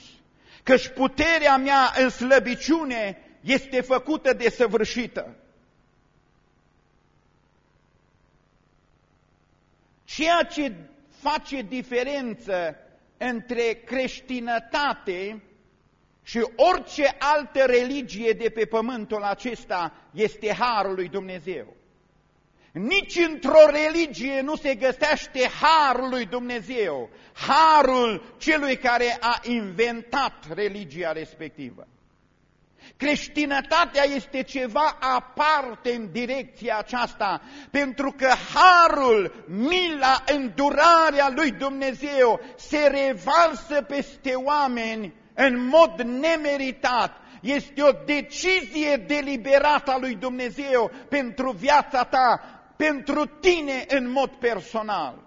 căci puterea mea în slăbiciune este făcută de săvârșită. Ceea ce face diferență între creștinătate și orice altă religie de pe pământul acesta este Harul lui Dumnezeu. Nici într-o religie nu se găsește Harul lui Dumnezeu, Harul celui care a inventat religia respectivă. Creștinătatea este ceva aparte în direcția aceasta, pentru că harul, mila, îndurarea lui Dumnezeu se revalsă peste oameni în mod nemeritat. Este o decizie deliberată a lui Dumnezeu pentru viața ta, pentru tine în mod personal.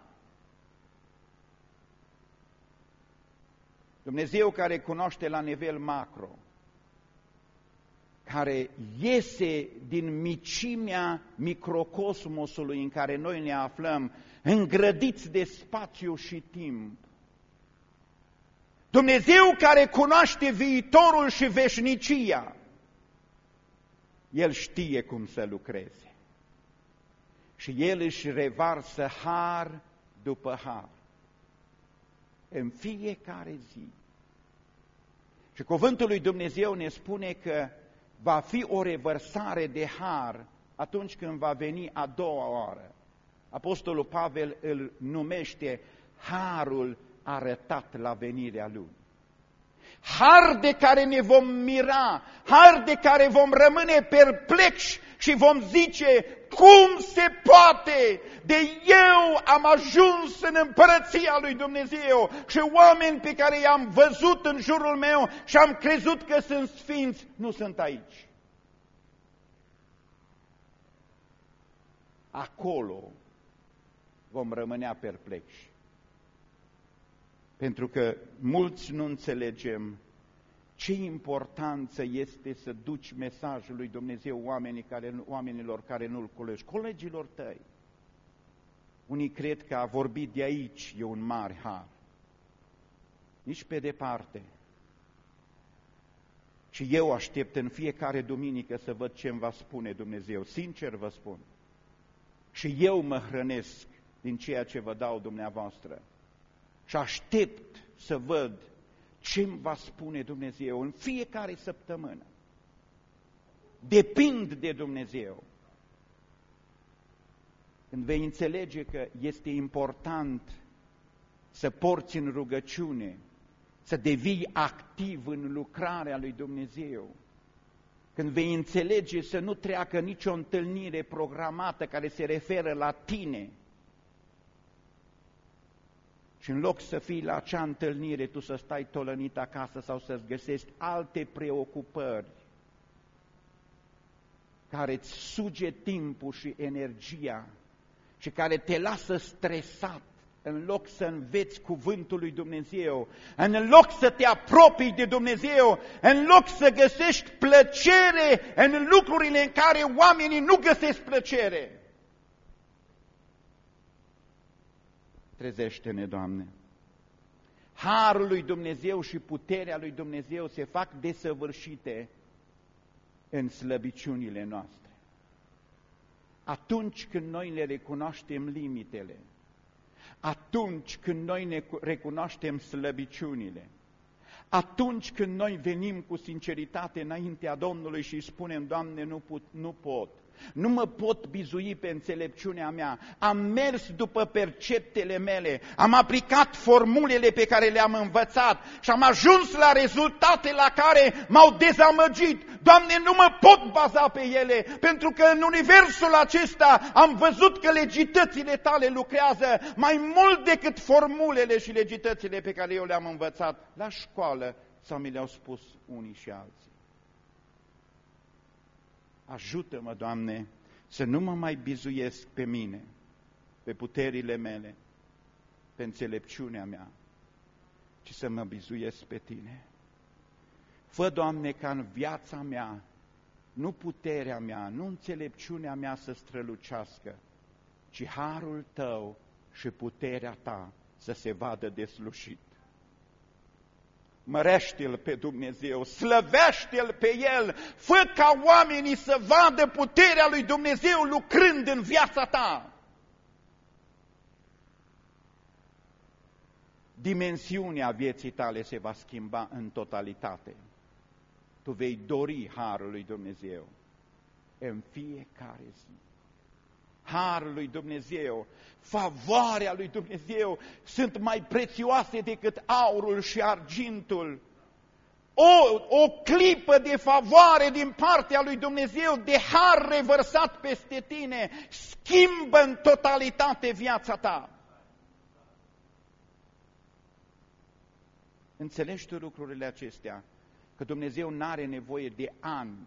Dumnezeu care cunoaște la nivel macro, care iese din micimea microcosmosului în care noi ne aflăm, îngrădiți de spațiu și timp, Dumnezeu care cunoaște viitorul și veșnicia, El știe cum să lucreze. Și El își revarsă har după har în fiecare zi. Și cuvântul lui Dumnezeu ne spune că va fi o revărsare de har atunci când va veni a doua oară. Apostolul Pavel îl numește harul arătat la venirea Lui. Har de care ne vom mira, har de care vom rămâne perplexi și vom zice, cum se poate de eu am ajuns în împărăția lui Dumnezeu și oameni pe care i-am văzut în jurul meu și am crezut că sunt sfinți, nu sunt aici. Acolo vom rămânea perplexi. Pentru că mulți nu înțelegem ce importanță este să duci mesajul lui Dumnezeu oamenii care, oamenilor care nu-L colegi, colegilor tăi. Unii cred că a vorbit de aici e un mare har. Nici pe departe. Și eu aștept în fiecare duminică să văd ce îmi va spune Dumnezeu. Sincer vă spun. Și eu mă hrănesc din ceea ce vă dau dumneavoastră. Și aștept să văd ce îmi va spune Dumnezeu în fiecare săptămână. Depind de Dumnezeu. Când vei înțelege că este important să porți în rugăciune, să devii activ în lucrarea lui Dumnezeu, când vei înțelege să nu treacă nicio întâlnire programată care se referă la tine, și în loc să fii la acea întâlnire, tu să stai tolănit acasă sau să-ți găsești alte preocupări care îți suge timpul și energia și care te lasă stresat, în loc să înveți cuvântul lui Dumnezeu, în loc să te apropii de Dumnezeu, în loc să găsești plăcere în lucrurile în care oamenii nu găsesc plăcere. Trezește-ne, Doamne! Harul lui Dumnezeu și puterea lui Dumnezeu se fac desăvârșite în slăbiciunile noastre. Atunci când noi ne recunoaștem limitele, atunci când noi ne recunoaștem slăbiciunile, atunci când noi venim cu sinceritate înaintea Domnului și îi spunem, Doamne, nu, put, nu pot, nu mă pot bizui pe înțelepciunea mea. Am mers după perceptele mele, am aplicat formulele pe care le-am învățat și am ajuns la rezultate la care m-au dezamăgit. Doamne, nu mă pot baza pe ele, pentru că în universul acesta am văzut că legitățile tale lucrează mai mult decât formulele și legitățile pe care eu le-am învățat la școală sau mi le-au spus unii și alții. Ajută-mă, Doamne, să nu mă mai bizuiesc pe mine, pe puterile mele, pe înțelepciunea mea, ci să mă bizuiesc pe Tine. Fă, Doamne, ca în viața mea, nu puterea mea, nu înțelepciunea mea să strălucească, ci harul Tău și puterea Ta să se vadă deslușit mărește-L pe Dumnezeu, slăvește-L pe El, fă ca oamenii să vadă puterea lui Dumnezeu lucrând în viața ta. Dimensiunea vieții tale se va schimba în totalitate. Tu vei dori Harul lui Dumnezeu în fiecare zi harul lui Dumnezeu, favoarea lui Dumnezeu sunt mai prețioase decât aurul și argintul. O, o clipă de favoare din partea lui Dumnezeu, de har revărsat peste tine, schimbă în totalitate viața ta. Înțelegi tu lucrurile acestea? Că Dumnezeu nu are nevoie de ani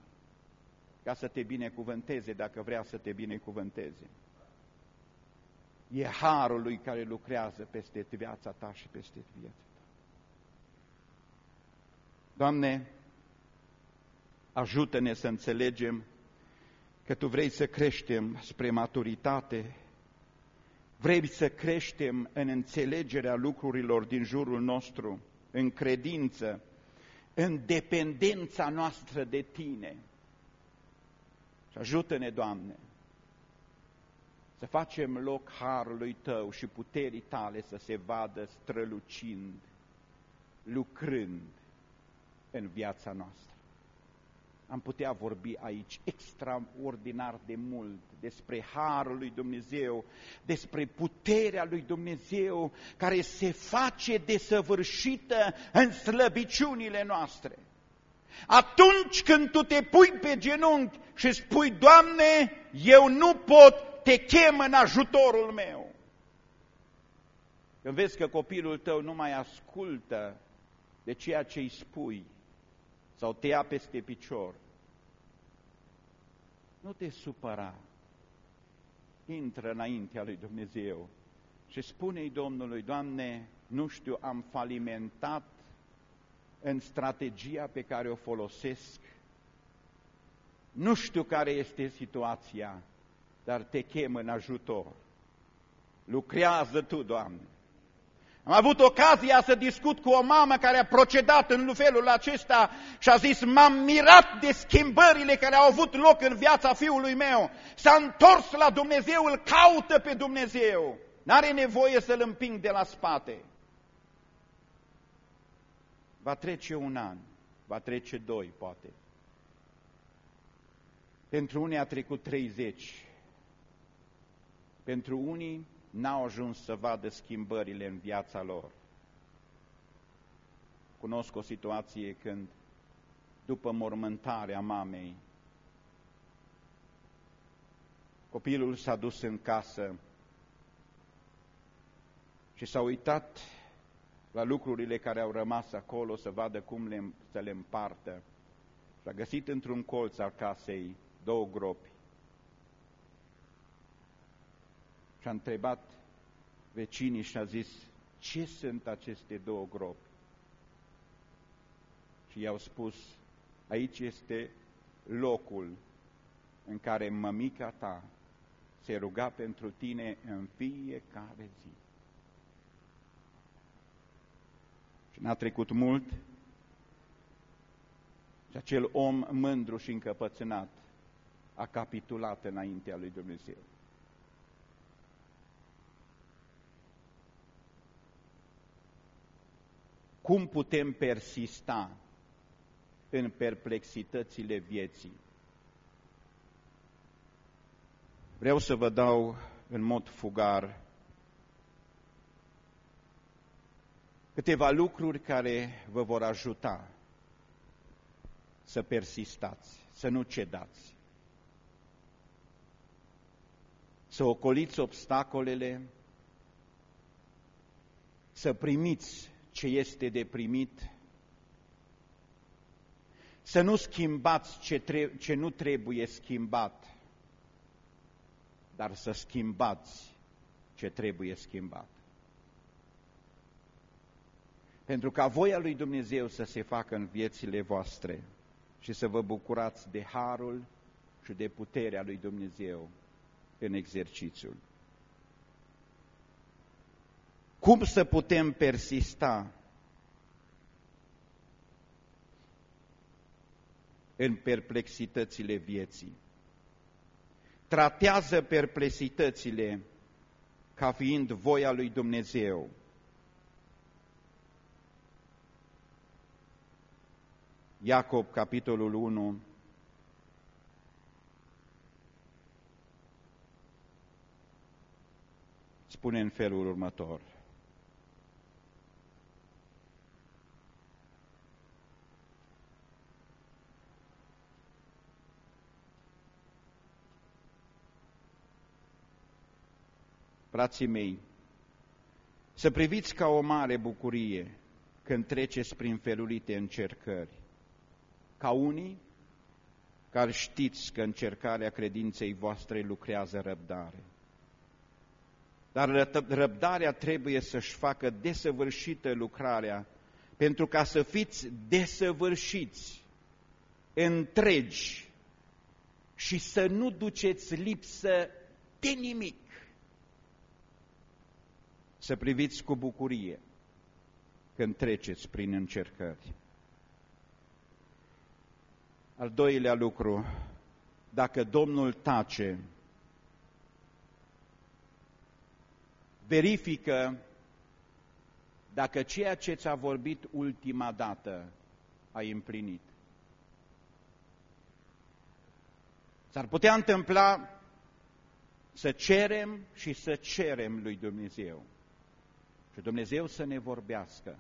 ca să te binecuvânteze dacă vrea să te binecuvânteze. E harul lui care lucrează peste viața ta și peste viața ta. Doamne, ajută-ne să înțelegem că Tu vrei să creștem spre maturitate, vrei să creștem în înțelegerea lucrurilor din jurul nostru, în credință, în dependența noastră de Tine. Și ajută-ne, Doamne, să facem loc harului Tău și puterii Tale să se vadă strălucind, lucrând în viața noastră. Am putea vorbi aici extraordinar de mult despre Harul lui Dumnezeu, despre puterea lui Dumnezeu care se face desăvârșită în slăbiciunile noastre. Atunci când tu te pui pe genunchi și spui, Doamne, eu nu pot, te chem în ajutorul meu. Când vezi că copilul tău nu mai ascultă de ceea ce îi spui sau te ia peste picior, nu te supăra. Intră înaintea lui Dumnezeu și spune-i Domnului, Doamne, nu știu, am falimentat în strategia pe care o folosesc. Nu știu care este situația, dar te chem în ajutor. Lucrează Tu, Doamne. Am avut ocazia să discut cu o mamă care a procedat în felul acesta și a zis, m-am mirat de schimbările care au avut loc în viața fiului meu. S-a întors la Dumnezeu, îl caută pe Dumnezeu. N-are nevoie să-l împing de la spate. Va trece un an, va trece doi, poate. Pentru unii a trecut 30. Pentru unii n-au ajuns să vadă schimbările în viața lor. Cunosc o situație când, după mormântarea mamei, copilul s-a dus în casă și s-a uitat la lucrurile care au rămas acolo să vadă cum le, să le împartă. Și a găsit într-un colț al casei două gropi. Și a întrebat vecinii și a zis, ce sunt aceste două gropi? Și i-au spus, aici este locul în care mămica ta se ruga pentru tine în fiecare zi. Și n-a trecut mult și acel om mândru și încăpățânat a capitulat înaintea lui Dumnezeu. Cum putem persista în perplexitățile vieții? Vreau să vă dau în mod fugar câteva lucruri care vă vor ajuta să persistați, să nu cedați, să ocoliți obstacolele, să primiți ce este de primit, să nu schimbați ce, tre- ce nu trebuie schimbat, dar să schimbați ce trebuie schimbat. Pentru ca voia lui Dumnezeu să se facă în viețile voastre și să vă bucurați de harul și de puterea lui Dumnezeu în exercițiul. Cum să putem persista în perplexitățile vieții? Tratează perplexitățile ca fiind voia lui Dumnezeu. Iacob, capitolul 1, spune în felul următor. frații mei, să priviți ca o mare bucurie când treceți prin felurite încercări, ca unii care știți că încercarea credinței voastre lucrează răbdare. Dar răbdarea trebuie să-și facă desăvârșită lucrarea, pentru ca să fiți desăvârșiți, întregi și să nu duceți lipsă de nimic să priviți cu bucurie când treceți prin încercări. Al doilea lucru, dacă Domnul tace, verifică dacă ceea ce ți-a vorbit ultima dată ai împlinit. S-ar putea întâmpla să cerem și să cerem lui Dumnezeu. Și Dumnezeu să ne vorbească.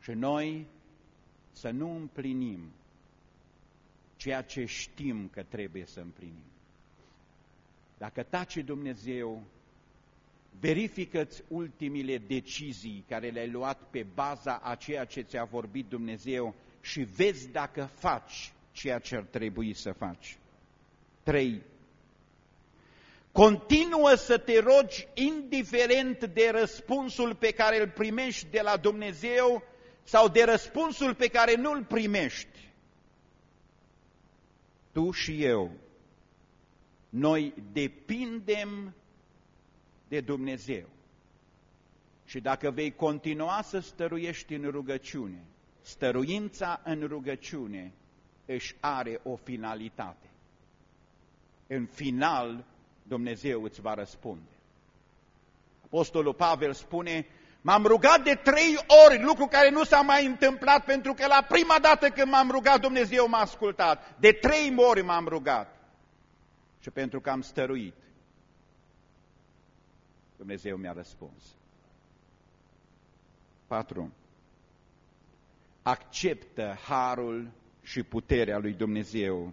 Și noi să nu împlinim ceea ce știm că trebuie să împlinim. Dacă tace Dumnezeu, verifică-ți ultimile decizii care le-ai luat pe baza a ceea ce ți-a vorbit Dumnezeu și vezi dacă faci ceea ce ar trebui să faci. 3. Continuă să te rogi indiferent de răspunsul pe care îl primești de la Dumnezeu sau de răspunsul pe care nu-l primești, tu și eu, noi depindem de Dumnezeu. Și dacă vei continua să stăruiești în rugăciune, stăruința în rugăciune își are o finalitate. În final, Dumnezeu îți va răspunde. Apostolul Pavel spune, m-am rugat de trei ori, lucru care nu s-a mai întâmplat, pentru că la prima dată când m-am rugat, Dumnezeu m-a ascultat. De trei ori m-am rugat. Și pentru că am stăruit, Dumnezeu mi-a răspuns. 4. Acceptă harul și puterea lui Dumnezeu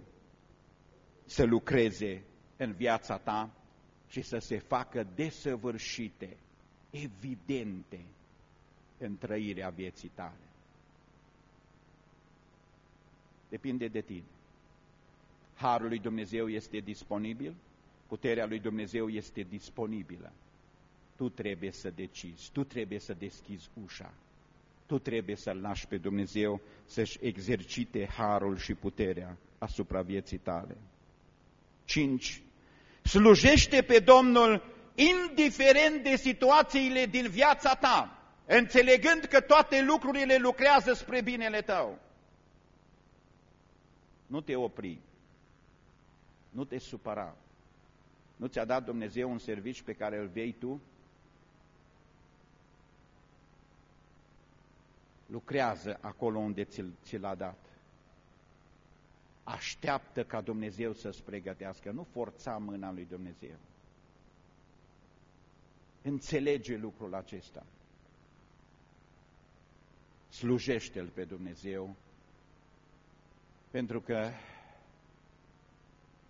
să lucreze în viața ta și să se facă desăvârșite, evidente în trăirea vieții tale. Depinde de tine. Harul lui Dumnezeu este disponibil, puterea lui Dumnezeu este disponibilă. Tu trebuie să decizi, tu trebuie să deschizi ușa, tu trebuie să-L lași pe Dumnezeu să-și exercite harul și puterea asupra vieții tale. 5. Slujește pe Domnul indiferent de situațiile din viața ta, înțelegând că toate lucrurile lucrează spre binele tău. Nu te opri, nu te supăra. Nu ți-a dat Dumnezeu un serviciu pe care îl vei tu? Lucrează acolo unde ți l-a dat așteaptă ca Dumnezeu să-ți pregătească, nu forța mâna lui Dumnezeu. Înțelege lucrul acesta. Slujește-L pe Dumnezeu, pentru că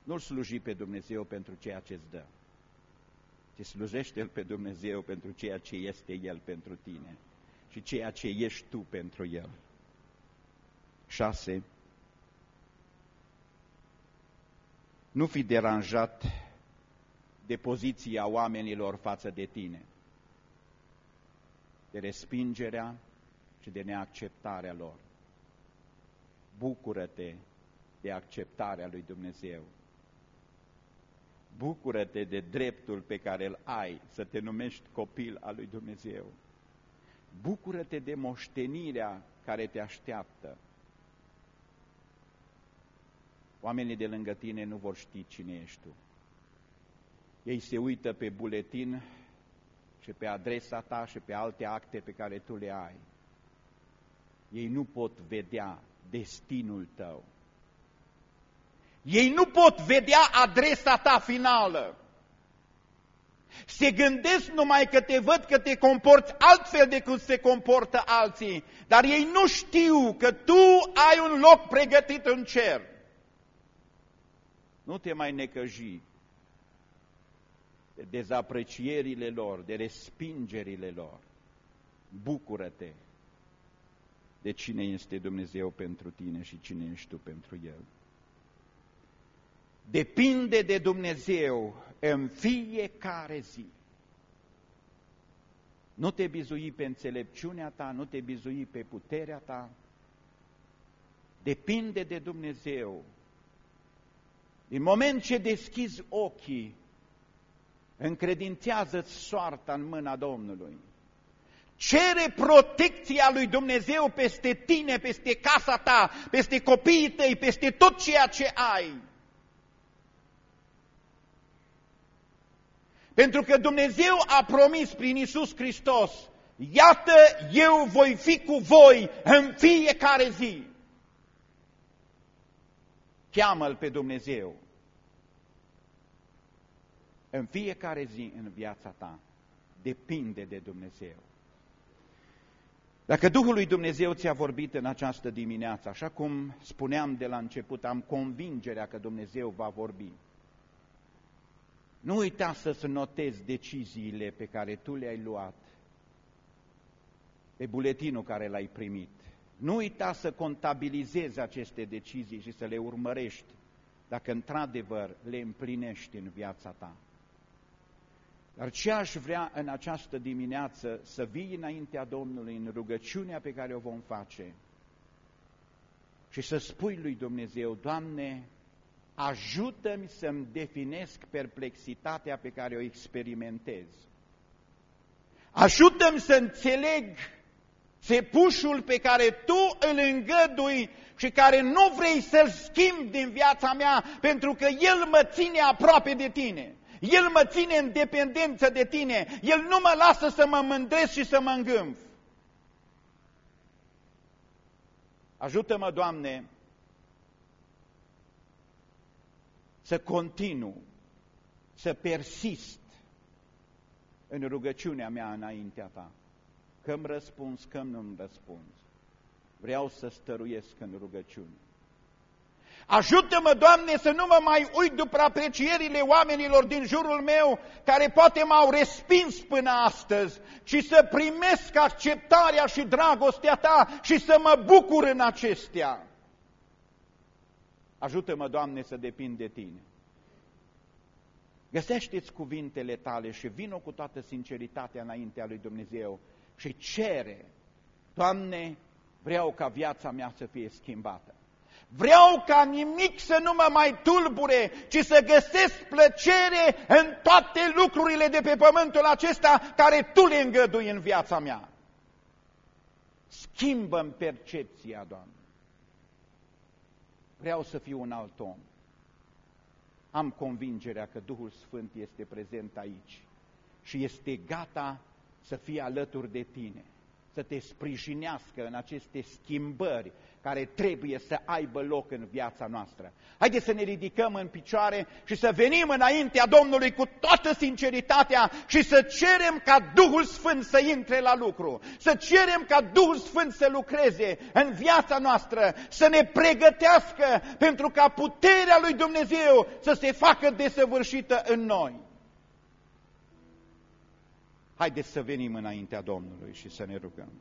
nu-L sluji pe Dumnezeu pentru ceea ce îți dă, ci slujește-L pe Dumnezeu pentru ceea ce este El pentru tine și ceea ce ești tu pentru El. 6. Nu fi deranjat de poziția oamenilor față de tine, de respingerea și de neacceptarea lor. Bucură-te de acceptarea lui Dumnezeu. Bucură-te de dreptul pe care îl ai să te numești copil al lui Dumnezeu. Bucură-te de moștenirea care te așteaptă. Oamenii de lângă tine nu vor ști cine ești tu. Ei se uită pe buletin și pe adresa ta și pe alte acte pe care tu le ai. Ei nu pot vedea destinul tău. Ei nu pot vedea adresa ta finală. Se gândesc numai că te văd că te comporți altfel decât se comportă alții, dar ei nu știu că tu ai un loc pregătit în cer. Nu te mai necăji de dezaprecierile lor, de respingerile lor. Bucură-te de cine este Dumnezeu pentru tine și cine ești tu pentru El. Depinde de Dumnezeu în fiecare zi. Nu te bizui pe înțelepciunea ta, nu te bizui pe puterea ta. Depinde de Dumnezeu din moment ce deschizi ochii, încredințează-ți soarta în mâna Domnului. Cere protecția lui Dumnezeu peste tine, peste casa ta, peste copiii tăi, peste tot ceea ce ai. Pentru că Dumnezeu a promis prin Isus Hristos, iată, eu voi fi cu voi în fiecare zi. Cheamă-L pe Dumnezeu. În fiecare zi în viața ta depinde de Dumnezeu. Dacă Duhul lui Dumnezeu ți-a vorbit în această dimineață, așa cum spuneam de la început, am convingerea că Dumnezeu va vorbi. Nu uita să-ți notezi deciziile pe care tu le-ai luat, pe buletinul care l-ai primit. Nu uita să contabilizezi aceste decizii și să le urmărești, dacă într-adevăr le împlinești în viața ta. Dar ce aș vrea în această dimineață să vii înaintea Domnului în rugăciunea pe care o vom face și să spui lui Dumnezeu, Doamne, ajută-mi să-mi definesc perplexitatea pe care o experimentez. Ajută-mi să înțeleg țepușul pe care Tu îl îngădui și care nu vrei să-l schimbi din viața mea pentru că El mă ține aproape de Tine. El mă ține în dependență de Tine. El nu mă lasă să mă mândresc și să mă îngânf. Ajută-mă, Doamne, să continu, să persist în rugăciunea mea înaintea Ta. Că îmi răspuns, că nu-mi răspuns. Vreau să stăruiesc în rugăciune. Ajută-mă, Doamne, să nu mă mai uit după aprecierile oamenilor din jurul meu, care poate m-au respins până astăzi, ci să primesc acceptarea și dragostea Ta și să mă bucur în acestea. Ajută-mă, Doamne, să depind de Tine. Găsește-ți cuvintele tale și vină cu toată sinceritatea înaintea lui Dumnezeu și cere, Doamne, vreau ca viața mea să fie schimbată. Vreau ca nimic să nu mă mai tulbure, ci să găsesc plăcere în toate lucrurile de pe pământul acesta care Tu le îngădui în viața mea. Schimbă-mi percepția, Doamne. Vreau să fiu un alt om. Am convingerea că Duhul Sfânt este prezent aici și este gata să fie alături de tine, să te sprijinească în aceste schimbări care trebuie să aibă loc în viața noastră. Haideți să ne ridicăm în picioare și să venim înaintea Domnului cu toată sinceritatea și să cerem ca Duhul Sfânt să intre la lucru, să cerem ca Duhul Sfânt să lucreze în viața noastră, să ne pregătească pentru ca puterea lui Dumnezeu să se facă desăvârșită în noi. Haideți să venim înaintea Domnului și să ne rugăm.